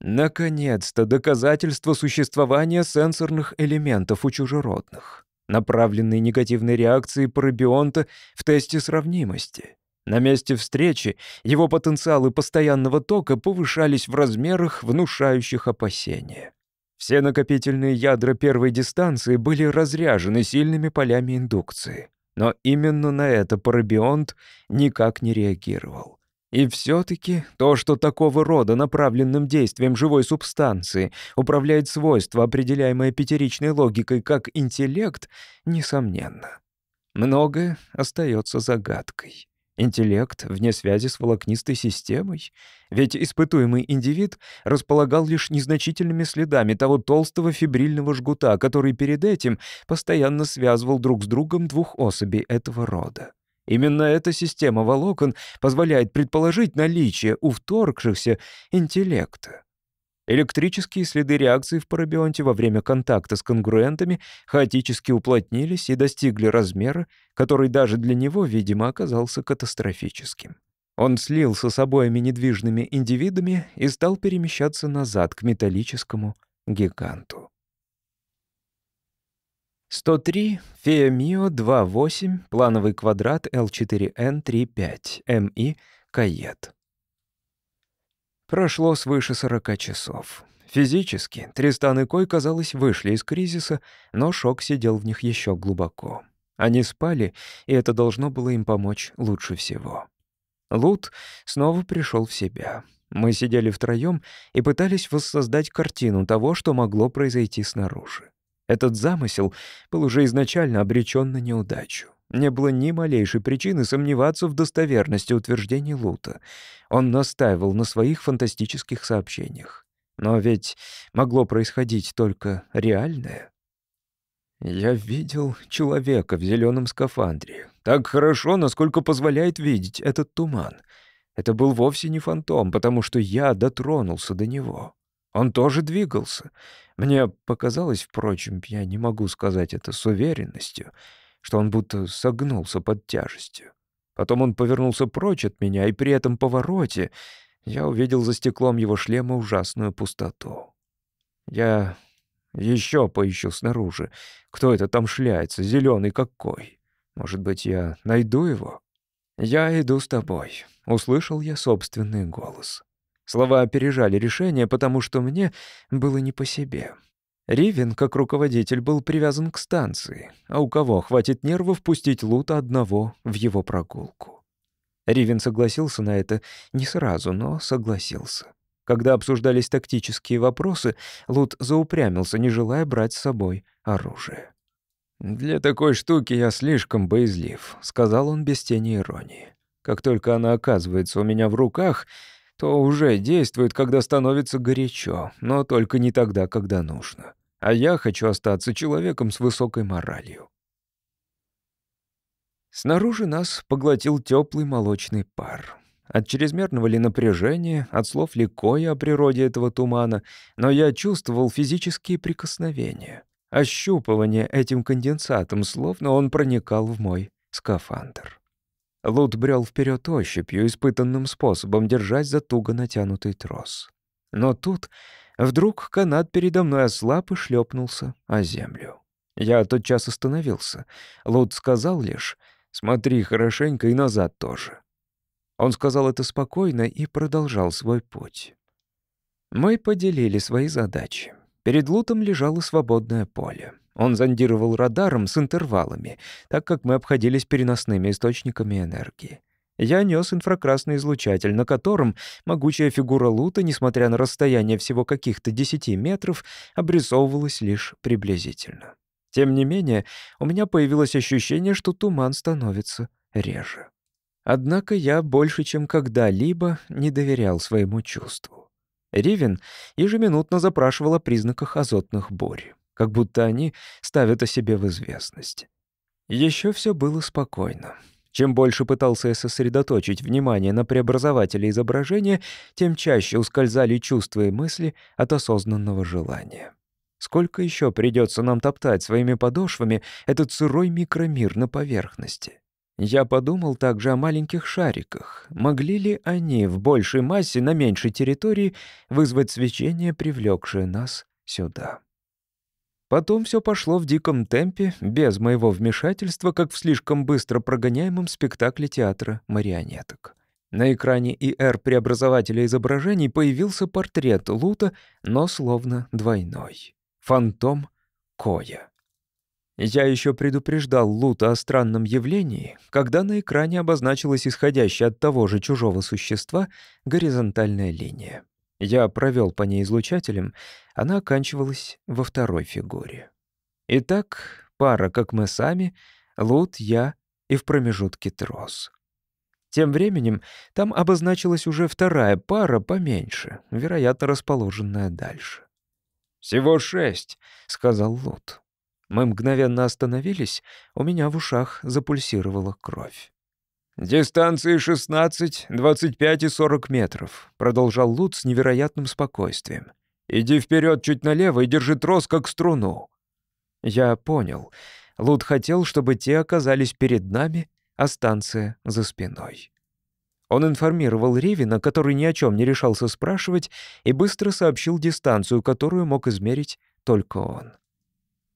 Наконец-то доказательство существования сенсорных элементов у чужеродных направленные негативные реакции парабионта в тесте сравнимости. На месте встречи его потенциалы постоянного тока повышались в размерах, внушающих опасения. Все накопительные ядра первой дистанции были разряжены сильными полями индукции. Но именно на это парабионт никак не реагировал. И все-таки то, что такого рода направленным действием живой субстанции управляет свойство, определяемое пятеричной логикой как интеллект, несомненно. Многое остается загадкой. Интеллект вне связи с волокнистой системой? Ведь испытуемый индивид располагал лишь незначительными следами того толстого фибрильного жгута, который перед этим постоянно связывал друг с другом двух особей этого рода. Именно эта система волокон позволяет предположить наличие у вторгшихся интеллекта. Электрические следы реакции в парабионте во время контакта с конгруентами хаотически уплотнились и достигли размера, который даже для него, видимо, оказался катастрофическим. Он слился с обоими недвижными индивидами и стал перемещаться назад к металлическому гиганту. 103, Фея Мио 28, плановый квадрат L4N35, МИ, Кает. Прошло свыше 40 часов. Физически Тристан и Кой, казалось, вышли из кризиса, но шок сидел в них еще глубоко. Они спали, и это должно было им помочь лучше всего. Лут снова пришел в себя. Мы сидели втроем и пытались воссоздать картину того, что могло произойти снаружи. Этот замысел был уже изначально обречен на неудачу. Не было ни малейшей причины сомневаться в достоверности утверждений Лута. Он настаивал на своих фантастических сообщениях. Но ведь могло происходить только реальное. Я видел человека в зеленом скафандре. Так хорошо, насколько позволяет видеть этот туман. Это был вовсе не фантом, потому что я дотронулся до него. Он тоже двигался. Мне показалось, впрочем, я не могу сказать это с уверенностью, что он будто согнулся под тяжестью. Потом он повернулся прочь от меня, и при этом повороте я увидел за стеклом его шлема ужасную пустоту. Я еще поищу снаружи. Кто это там шляется, зеленый какой? Может быть, я найду его? Я иду с тобой. Услышал я собственный голос. Слова опережали решение, потому что мне было не по себе. Ривен, как руководитель, был привязан к станции, а у кого хватит нервов пустить Лута одного в его прогулку? Ривен согласился на это не сразу, но согласился. Когда обсуждались тактические вопросы, Лут заупрямился, не желая брать с собой оружие. «Для такой штуки я слишком боязлив», — сказал он без тени иронии. «Как только она оказывается у меня в руках, то уже действует, когда становится горячо, но только не тогда, когда нужно. А я хочу остаться человеком с высокой моралью». Снаружи нас поглотил теплый молочный пар. От чрезмерного ли напряжения, от слов ли кое о природе этого тумана, но я чувствовал физические прикосновения. Ощупывание этим конденсатом, словно он проникал в мой скафандр. Лут брел вперед ощупью, испытанным способом, держась за туго натянутый трос. Но тут вдруг канат передо мной ослаб и шлепнулся о землю. Я тотчас остановился. Лут сказал лишь «Смотри хорошенько и назад тоже». Он сказал это спокойно и продолжал свой путь. Мы поделили свои задачи. Перед Лутом лежало свободное поле. Он зондировал радаром с интервалами, так как мы обходились переносными источниками энергии. Я нес инфракрасный излучатель, на котором могучая фигура Лута, несмотря на расстояние всего каких-то 10 метров, обрисовывалась лишь приблизительно. Тем не менее, у меня появилось ощущение, что туман становится реже. Однако я больше, чем когда-либо, не доверял своему чувству. Ривен ежеминутно запрашивал о признаках азотных бурь, как будто они ставят о себе в известность. Еще все было спокойно. Чем больше пытался я сосредоточить внимание на преобразователе изображения, тем чаще ускользали чувства и мысли от осознанного желания. Сколько еще придется нам топтать своими подошвами этот сырой микромир на поверхности? Я подумал также о маленьких шариках. Могли ли они в большей массе на меньшей территории вызвать свечение, привлекшее нас сюда? Потом все пошло в диком темпе, без моего вмешательства, как в слишком быстро прогоняемом спектакле театра марионеток. На экране ИР преобразователя изображений появился портрет Лута, но словно двойной. Фантом Коя. Я еще предупреждал Лута о странном явлении, когда на экране обозначилась исходящая от того же чужого существа горизонтальная линия. Я провел по ней излучателем, она оканчивалась во второй фигуре. Итак, пара, как мы сами, Лут, я и в промежутке трос. Тем временем там обозначилась уже вторая пара поменьше, вероятно, расположенная дальше. «Всего шесть», — сказал Лут. Мы мгновенно остановились, у меня в ушах запульсировала кровь. «Дистанции 16, 25 и 40 метров», — продолжал Лут с невероятным спокойствием. «Иди вперед чуть налево и держи трос, как струну». Я понял. Лут хотел, чтобы те оказались перед нами, а станция за спиной. Он информировал Ривина, который ни о чем не решался спрашивать, и быстро сообщил дистанцию, которую мог измерить только он.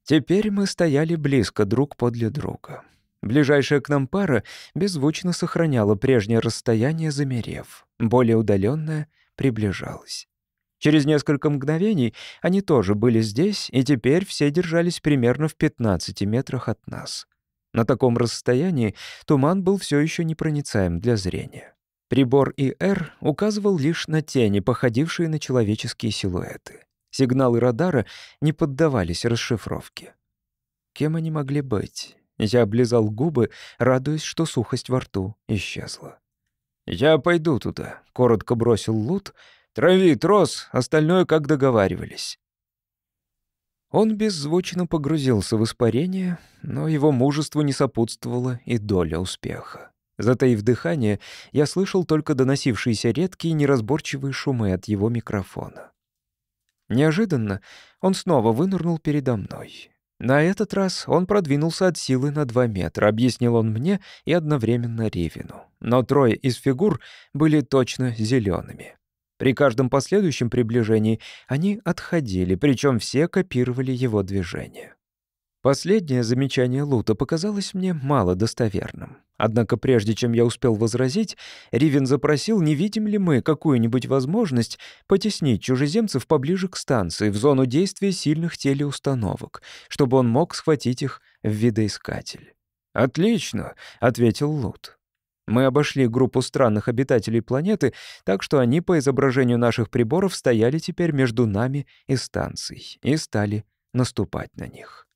Теперь мы стояли близко друг подле друга. Ближайшая к нам пара беззвучно сохраняла прежнее расстояние, замерев. Более удаленная приближалась. Через несколько мгновений они тоже были здесь, и теперь все держались примерно в 15 метрах от нас. На таком расстоянии туман был все еще непроницаем для зрения. Прибор ИР указывал лишь на тени, походившие на человеческие силуэты. Сигналы радара не поддавались расшифровке. Кем они могли быть? Я облизал губы, радуясь, что сухость во рту исчезла. «Я пойду туда», — коротко бросил Лут. «Трави трос, остальное как договаривались». Он беззвучно погрузился в испарение, но его мужеству не сопутствовала и доля успеха. Затаив дыхание, я слышал только доносившиеся редкие неразборчивые шумы от его микрофона. Неожиданно он снова вынырнул передо мной. На этот раз он продвинулся от силы на два метра, объяснил он мне и одновременно Ревину. Но трое из фигур были точно зелеными. При каждом последующем приближении они отходили, причем все копировали его движение. Последнее замечание Лута показалось мне мало достоверным. Однако прежде чем я успел возразить, Ривен запросил, не видим ли мы какую-нибудь возможность потеснить чужеземцев поближе к станции, в зону действия сильных телеустановок, чтобы он мог схватить их в видоискатель. «Отлично», — ответил Лут. Мы обошли группу странных обитателей планеты, так что они по изображению наших приборов стояли теперь между нами и станцией и стали наступать на них.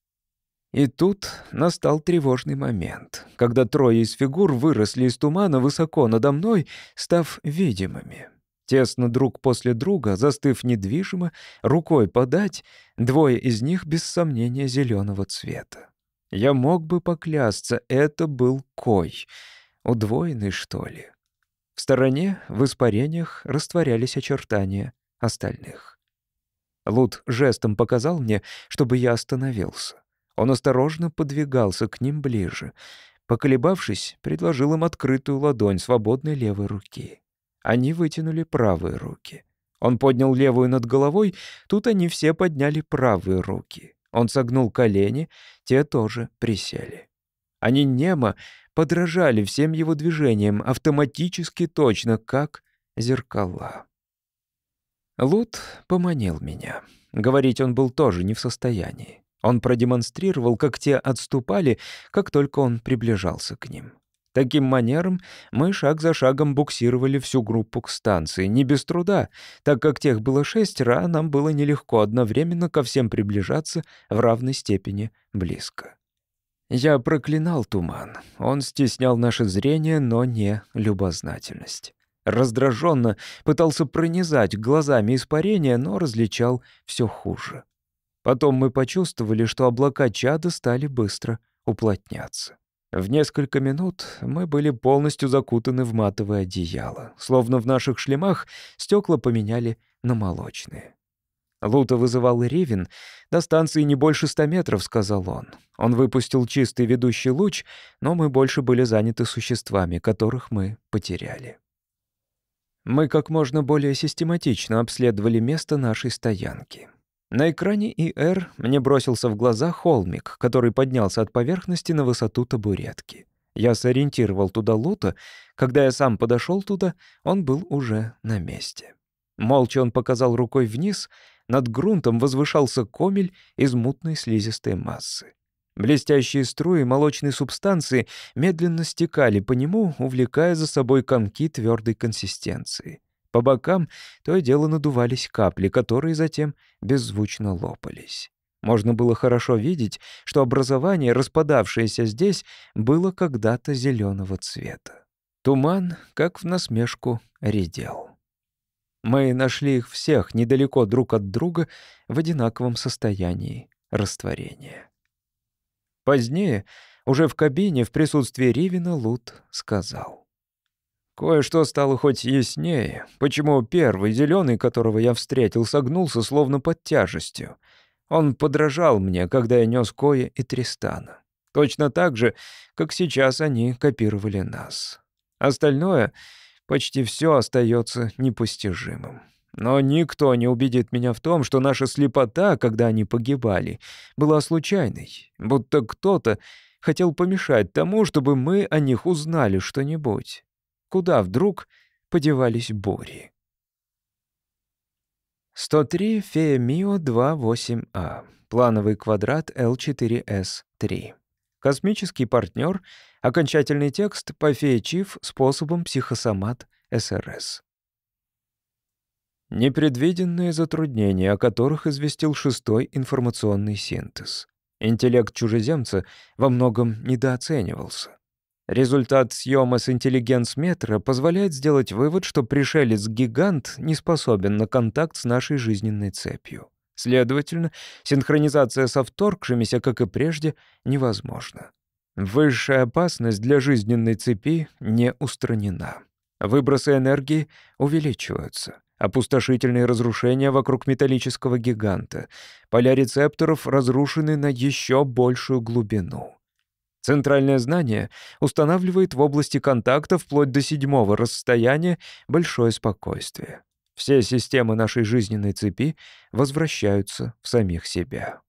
И тут настал тревожный момент, когда трое из фигур выросли из тумана высоко надо мной, став видимыми. Тесно друг после друга, застыв недвижимо, рукой подать, двое из них без сомнения зеленого цвета. Я мог бы поклясться, это был Кой. Удвоенный, что ли? В стороне, в испарениях, растворялись очертания остальных. Лут жестом показал мне, чтобы я остановился. Он осторожно подвигался к ним ближе. Поколебавшись, предложил им открытую ладонь свободной левой руки. Они вытянули правые руки. Он поднял левую над головой, тут они все подняли правые руки. Он согнул колени, те тоже присели. Они немо подражали всем его движениям, автоматически точно, как зеркала. Лут поманил меня. Говорить он был тоже не в состоянии. Он продемонстрировал, как те отступали, как только он приближался к ним. Таким манером мы шаг за шагом буксировали всю группу к станции, не без труда, так как тех было шестеро, а нам было нелегко одновременно ко всем приближаться в равной степени близко. Я проклинал туман. Он стеснял наше зрение, но не любознательность. Раздраженно пытался пронизать глазами испарения, но различал все хуже. Потом мы почувствовали, что облака чада стали быстро уплотняться. В несколько минут мы были полностью закутаны в матовое одеяло. Словно в наших шлемах стекла поменяли на молочные. Лута вызывал Ривен. «До станции не больше ста метров», — сказал он. Он выпустил чистый ведущий луч, но мы больше были заняты существами, которых мы потеряли. Мы как можно более систематично обследовали место нашей стоянки. На экране ИР мне бросился в глаза холмик, который поднялся от поверхности на высоту табуретки. Я сориентировал туда Лута. Когда я сам подошел туда, он был уже на месте. Молча он показал рукой вниз. Над грунтом возвышался комель из мутной слизистой массы. Блестящие струи молочной субстанции медленно стекали по нему, увлекая за собой комки твердой консистенции. По бокам то и дело надувались капли, которые затем беззвучно лопались. Можно было хорошо видеть, что образование, распадавшееся здесь, было когда-то зеленого цвета. Туман, как в насмешку, редел. Мы нашли их всех недалеко друг от друга в одинаковом состоянии растворения. Позднее, уже в кабине, в присутствии Ривина, Лут сказал. Кое-что стало хоть яснее, почему первый зеленый, которого я встретил, согнулся словно под тяжестью. Он подражал мне, когда я нес Коя и Тристана. Точно так же, как сейчас они копировали нас. Остальное, почти все остается непостижимым. Но никто не убедит меня в том, что наша слепота, когда они погибали, была случайной, будто кто-то хотел помешать тому, чтобы мы о них узнали что-нибудь. Куда вдруг подевались бури? 103 Фея Мио 28А. Плановый квадрат L4S3. Космический партнер. Окончательный текст по Фея Чиф способом психосомат СРС. Непредвиденные затруднения, о которых известил шестой информационный синтез. Интеллект чужеземца во многом недооценивался. Результат съема с интеллигенс-метра позволяет сделать вывод, что пришелец-гигант не способен на контакт с нашей жизненной цепью. Следовательно, синхронизация со вторгшимися, как и прежде, невозможна. Высшая опасность для жизненной цепи не устранена. Выбросы энергии увеличиваются. Опустошительные разрушения вокруг металлического гиганта. Поля рецепторов разрушены на еще большую глубину. Центральное знание устанавливает в области контакта вплоть до седьмого расстояния большое спокойствие. Все системы нашей жизненной цепи возвращаются в самих себя.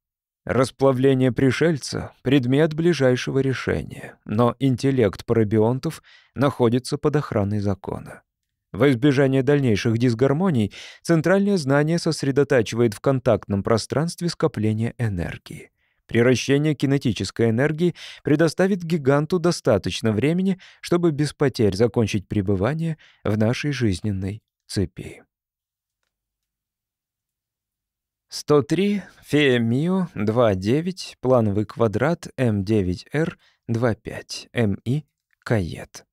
Расплавление пришельца — предмет ближайшего решения, но интеллект парабионтов находится под охраной закона. Во избежание дальнейших дисгармоний центральное знание сосредотачивает в контактном пространстве скопление энергии. Приращение кинетической энергии предоставит гиганту достаточно времени, чтобы без потерь закончить пребывание в нашей жизненной цепи. 103, Фея Мио, 2.9, плановый квадрат, М9Р, 2.5, МИ, Кает.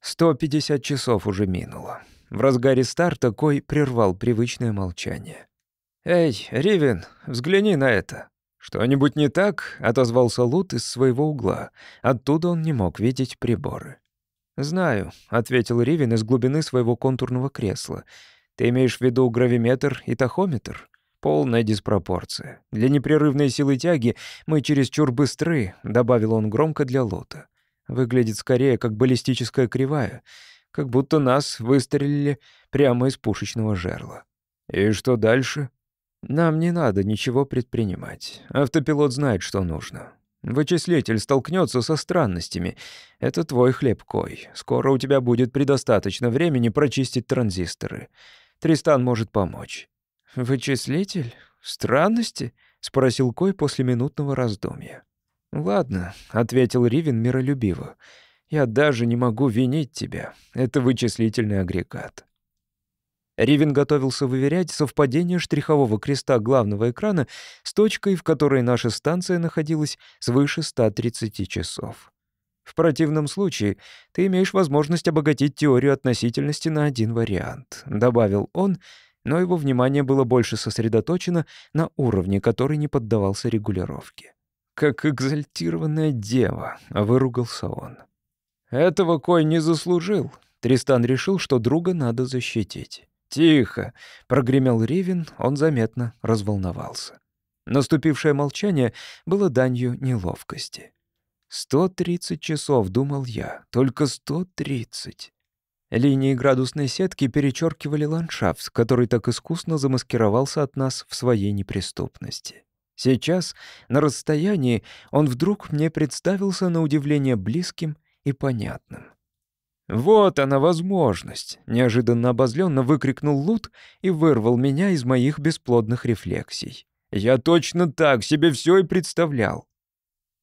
150 часов уже минуло. В разгаре старта Кой прервал привычное молчание. «Эй, Ривен, взгляни на это!» «Что-нибудь не так?» — отозвался Лут из своего угла. Оттуда он не мог видеть приборы. «Знаю», — ответил Ривен из глубины своего контурного кресла. «Ты имеешь в виду гравиметр и тахометр?» Полная диспропорция. Для непрерывной силы тяги мы чересчур быстры, добавил он громко для Лута. Выглядит скорее как баллистическая кривая, как будто нас выстрелили прямо из пушечного жерла. И что дальше? Нам не надо ничего предпринимать. Автопилот знает, что нужно. Вычислитель столкнется со странностями. Это твой хлеб, Кой. Скоро у тебя будет предостаточно времени прочистить транзисторы. Тристан может помочь. Вычислитель? Странности? спросил Кой после минутного раздумья. Ладно, ответил Ривен миролюбиво. Я даже не могу винить тебя. Это вычислительный агрегат. Ривен готовился выверять совпадение штрихового креста главного экрана с точкой, в которой наша станция находилась свыше 130 часов. В противном случае ты имеешь возможность обогатить теорию относительности на один вариант, добавил он, но его внимание было больше сосредоточено на уровне, который не поддавался регулировке. «Как экзальтированная дева», — выругался он. «Этого Кой не заслужил». Тристан решил, что друга надо защитить. «Тихо!» — прогремел Ривен, он заметно разволновался. Наступившее молчание было данью неловкости. «Сто тридцать часов», — думал я, — «только сто тридцать». Линии градусной сетки перечеркивали ландшафт, который так искусно замаскировался от нас в своей неприступности. Сейчас, на расстоянии, он вдруг мне представился на удивление близким и понятным. «Вот она возможность!» — неожиданно обозленно выкрикнул Лут и вырвал меня из моих бесплодных рефлексий. «Я точно так себе все и представлял!»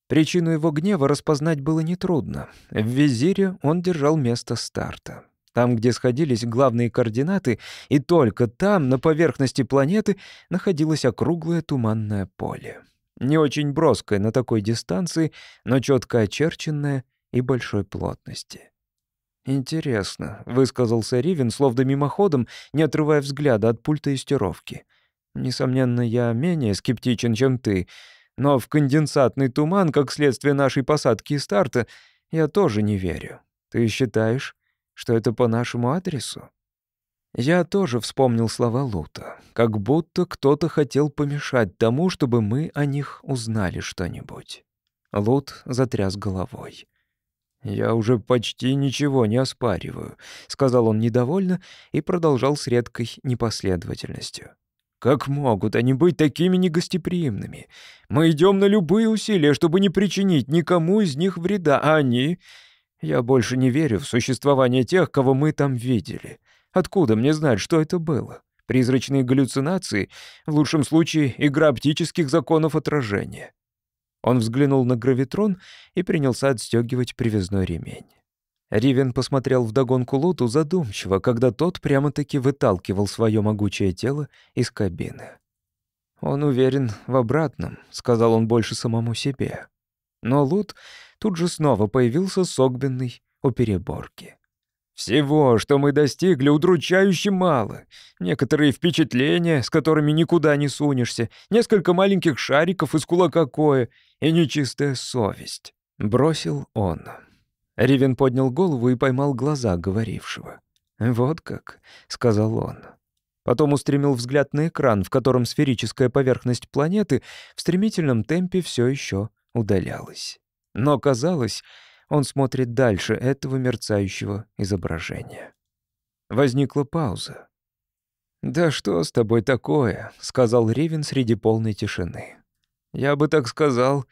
Причину его гнева распознать было нетрудно. В визире он держал место старта. Там, где сходились главные координаты, и только там, на поверхности планеты, находилось округлое туманное поле. Не очень броское на такой дистанции, но четко очерченное и большой плотности. «Интересно», — высказался Ривен, словно мимоходом, не отрывая взгляда от пульта истировки. «Несомненно, я менее скептичен, чем ты, но в конденсатный туман, как следствие нашей посадки и старта, я тоже не верю. Ты считаешь, что это по нашему адресу?» Я тоже вспомнил слова Лута, как будто кто-то хотел помешать тому, чтобы мы о них узнали что-нибудь. Лут затряс головой. «Я уже почти ничего не оспариваю», — сказал он недовольно и продолжал с редкой непоследовательностью. «Как могут они быть такими негостеприимными? Мы идем на любые усилия, чтобы не причинить никому из них вреда, а они... Я больше не верю в существование тех, кого мы там видели. Откуда мне знать, что это было? Призрачные галлюцинации, в лучшем случае игра оптических законов отражения. Он взглянул на гравитрон и принялся отстегивать привязной ремень. Ривен посмотрел вдогонку Лоту задумчиво, когда тот прямо-таки выталкивал свое могучее тело из кабины. «Он уверен в обратном», — сказал он больше самому себе. Но Лут тут же снова появился согбенный у переборки. Всего, что мы достигли, удручающе мало. Некоторые впечатления, с которыми никуда не сунешься, несколько маленьких шариков из кулака коя и нечистая совесть. Бросил он. Ривен поднял голову и поймал глаза говорившего. «Вот как», — сказал он. Потом устремил взгляд на экран, в котором сферическая поверхность планеты в стремительном темпе все еще удалялась. Но казалось, он смотрит дальше этого мерцающего изображения. Возникла пауза. «Да что с тобой такое?» — сказал Ривен среди полной тишины. «Я бы так сказал,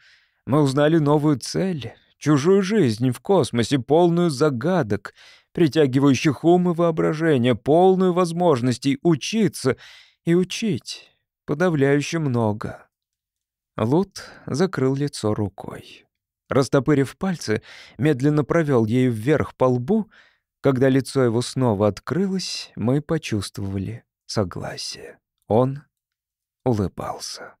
мы узнали новую цель, чужую жизнь в космосе, полную загадок, притягивающих ум и воображение, полную возможностей учиться и учить, подавляюще много. Лут закрыл лицо рукой. Растопырив пальцы, медленно провел ею вверх по лбу. Когда лицо его снова открылось, мы почувствовали согласие. Он улыбался.